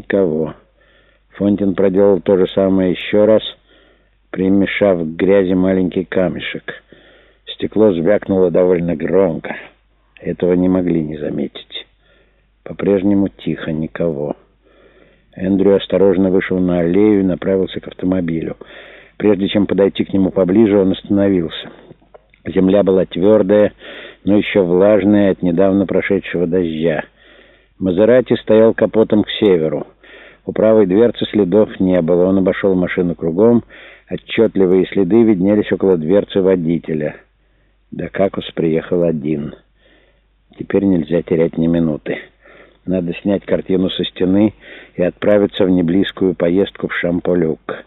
Никого. Фонтин проделал то же самое еще раз, примешав к грязи маленький камешек. Стекло звякнуло довольно громко. Этого не могли не заметить. По-прежнему тихо, никого. Эндрю осторожно вышел на аллею и направился к автомобилю. Прежде чем подойти к нему поближе, он остановился. Земля была твердая, но еще влажная от недавно прошедшего дождя. Мазерати стоял капотом к северу. У правой дверцы следов не было. Он обошел машину кругом. Отчетливые следы виднелись около дверцы водителя. Да Какус приехал один. Теперь нельзя терять ни минуты. Надо снять картину со стены и отправиться в неблизкую поездку в Шамполюк.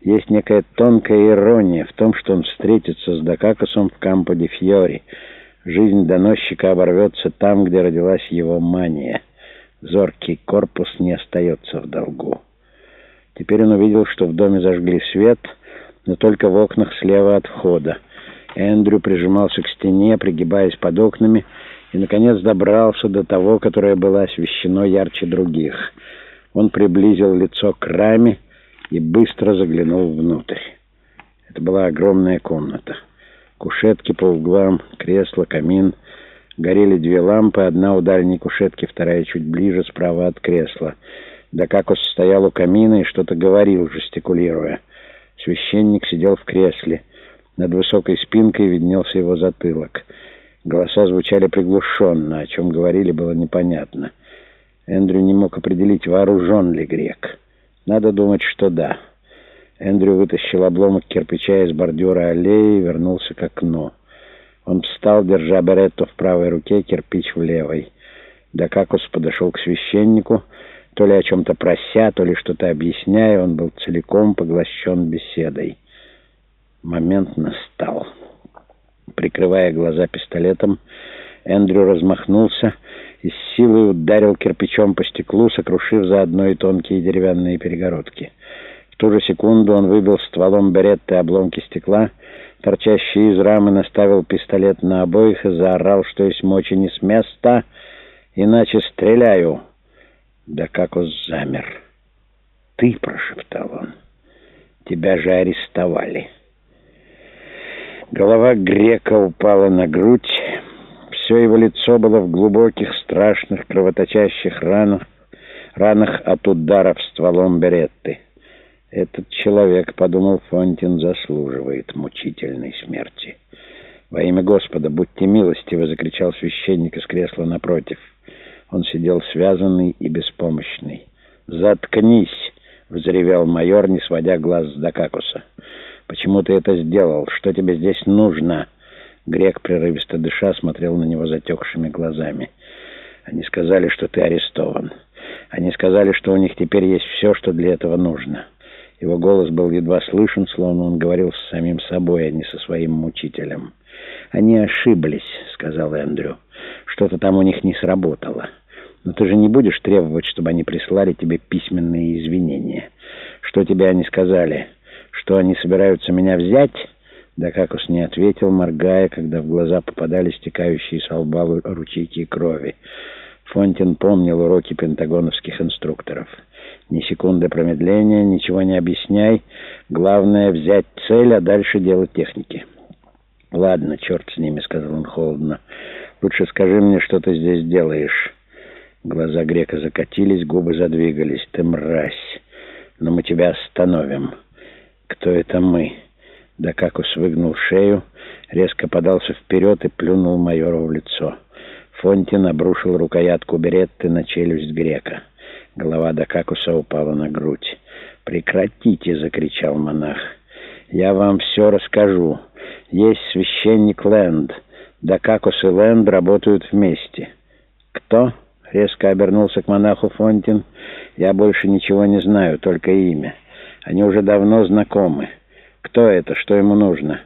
Есть некая тонкая ирония в том, что он встретится с Дакакосом в Кампо-де-Фьори. Жизнь доносчика оборвется там, где родилась его мания. Зоркий корпус не остается в долгу. Теперь он увидел, что в доме зажгли свет, но только в окнах слева от входа. Эндрю прижимался к стене, пригибаясь под окнами, и, наконец, добрался до того, которое было освещено ярче других. Он приблизил лицо к раме и быстро заглянул внутрь. Это была огромная комната. Кушетки по углам, кресло, камин. Горели две лампы, одна у дальней кушетки, вторая чуть ближе, справа от кресла. Да как он стоял у камина и что-то говорил, жестикулируя. Священник сидел в кресле. Над высокой спинкой виднелся его затылок. Голоса звучали приглушенно, о чем говорили, было непонятно. Эндрю не мог определить, вооружен ли грек. Надо думать, что да. Эндрю вытащил обломок кирпича из бордюра аллеи и вернулся к окну. Он встал, держа беретту в правой руке, кирпич в левой. Дакакус подошел к священнику, то ли о чем-то прося, то ли что-то объясняя, он был целиком поглощен беседой. Момент настал. Прикрывая глаза пистолетом, Эндрю размахнулся и с силой ударил кирпичом по стеклу, сокрушив заодно и тонкие деревянные перегородки. В ту же секунду он выбил стволом беретты обломки стекла, торчащие из рамы, наставил пистолет на обоих и заорал, что есть мочи не с места, иначе стреляю. Да как он замер. «Ты», — прошептал он, — «тебя же арестовали». Голова грека упала на грудь, все его лицо было в глубоких, страшных, кровоточащих ранах, ранах от ударов стволом беретты. «Этот человек, — подумал Фонтин, — заслуживает мучительной смерти». «Во имя Господа, будьте милостивы!» — закричал священник из кресла напротив. Он сидел связанный и беспомощный. «Заткнись!» — взревел майор, не сводя глаз с Дакакуса. «Почему ты это сделал? Что тебе здесь нужно?» Грек, прерывисто дыша, смотрел на него затекшими глазами. «Они сказали, что ты арестован. Они сказали, что у них теперь есть все, что для этого нужно». Его голос был едва слышен, словно он говорил с самим собой, а не со своим мучителем. «Они ошиблись», — сказал Эндрю. «Что-то там у них не сработало. Но ты же не будешь требовать, чтобы они прислали тебе письменные извинения. Что тебе они сказали? Что они собираются меня взять?» Да как Дакакус не ответил, моргая, когда в глаза попадали стекающие с лба ручейки крови. Фонтин помнил уроки пентагоновских инструкторов. Ни секунды промедления, ничего не объясняй. Главное — взять цель, а дальше делать техники. «Ладно, черт с ними», — сказал он холодно. «Лучше скажи мне, что ты здесь делаешь». Глаза грека закатились, губы задвигались. «Ты мразь, но мы тебя остановим». «Кто это мы?» Да как выгнул шею, резко подался вперед и плюнул майору в лицо. Фонтин обрушил рукоятку беретты на челюсть грека. Голова Дакакуса упала на грудь. «Прекратите!» — закричал монах. «Я вам все расскажу. Есть священник Лэнд. Дакакус и Лэнд работают вместе». «Кто?» — резко обернулся к монаху Фонтин. «Я больше ничего не знаю, только имя. Они уже давно знакомы». Кто это? Что ему нужно?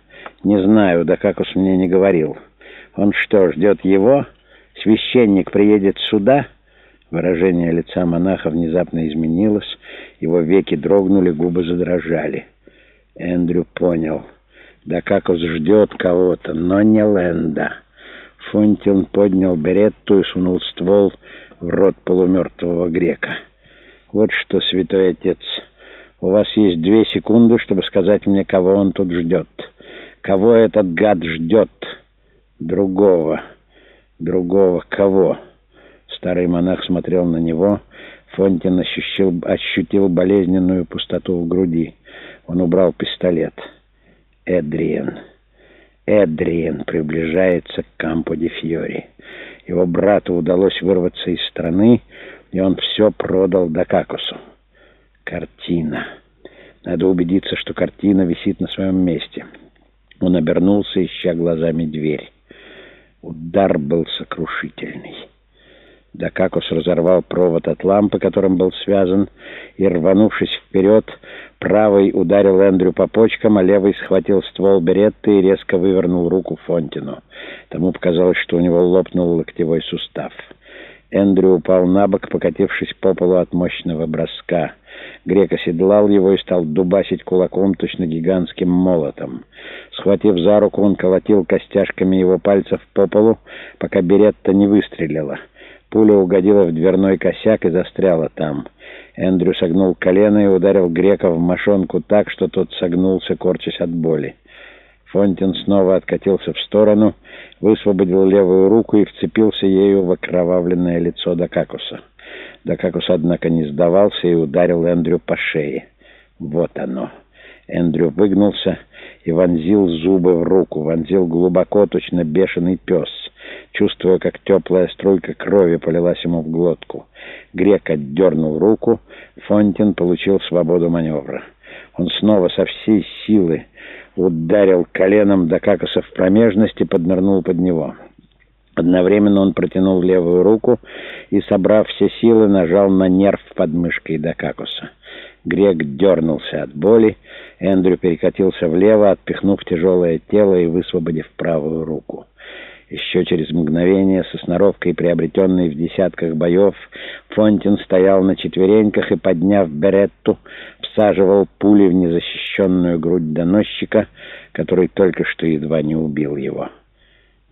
Не знаю, да как уж мне не говорил. Он что, ждет его? Священник приедет сюда? Выражение лица монаха внезапно изменилось, его веки дрогнули, губы задрожали. Эндрю понял. Да как он ждет кого-то, но не Лэнда. Фунтин поднял беретту и сунул ствол в рот полумертвого грека. «Вот что, святой отец, у вас есть две секунды, чтобы сказать мне, кого он тут ждет. Кого этот гад ждет? Другого. Другого кого?» Старый монах смотрел на него. Фонтин ощутил, ощутил болезненную пустоту в груди. Он убрал пистолет. «Эдриен». Эдриен приближается к Кампо де Фьори. Его брату удалось вырваться из страны, и он все продал Дакакусу. Картина. Надо убедиться, что картина висит на своем месте. Он обернулся, ища глазами дверь. Удар был сокрушительный. Дакакус разорвал провод от лампы, которым был связан, и, рванувшись вперед, правый ударил Эндрю по почкам, а левый схватил ствол беретты и резко вывернул руку Фонтину. Тому показалось, что у него лопнул локтевой сустав. Эндрю упал на бок, покатившись по полу от мощного броска. Грек оседлал его и стал дубасить кулаком, точно гигантским молотом. Схватив за руку, он колотил костяшками его пальцев по полу, пока беретта не выстрелила. Пуля угодила в дверной косяк и застряла там. Эндрю согнул колено и ударил Грека в мошонку так, что тот согнулся, корчась от боли. Фонтин снова откатился в сторону, высвободил левую руку и вцепился ею в окровавленное лицо Дакакуса. Дакакус, однако, не сдавался и ударил Эндрю по шее. Вот оно. Эндрю выгнулся и вонзил зубы в руку, вонзил глубоко, точно бешеный пес — чувствуя, как теплая струйка крови полилась ему в глотку. Грек отдернул руку, Фонтин получил свободу маневра. Он снова со всей силы ударил коленом до Какоса в промежность и поднырнул под него. Одновременно он протянул левую руку и, собрав все силы, нажал на нерв под мышкой Дакакуса. Грек дернулся от боли, Эндрю перекатился влево, отпихнув тяжелое тело и высвободив правую руку. Еще через мгновение, со сноровкой, приобретенной в десятках боев, Фонтин стоял на четвереньках и, подняв беретту, всаживал пули в незащищенную грудь доносчика, который только что едва не убил его.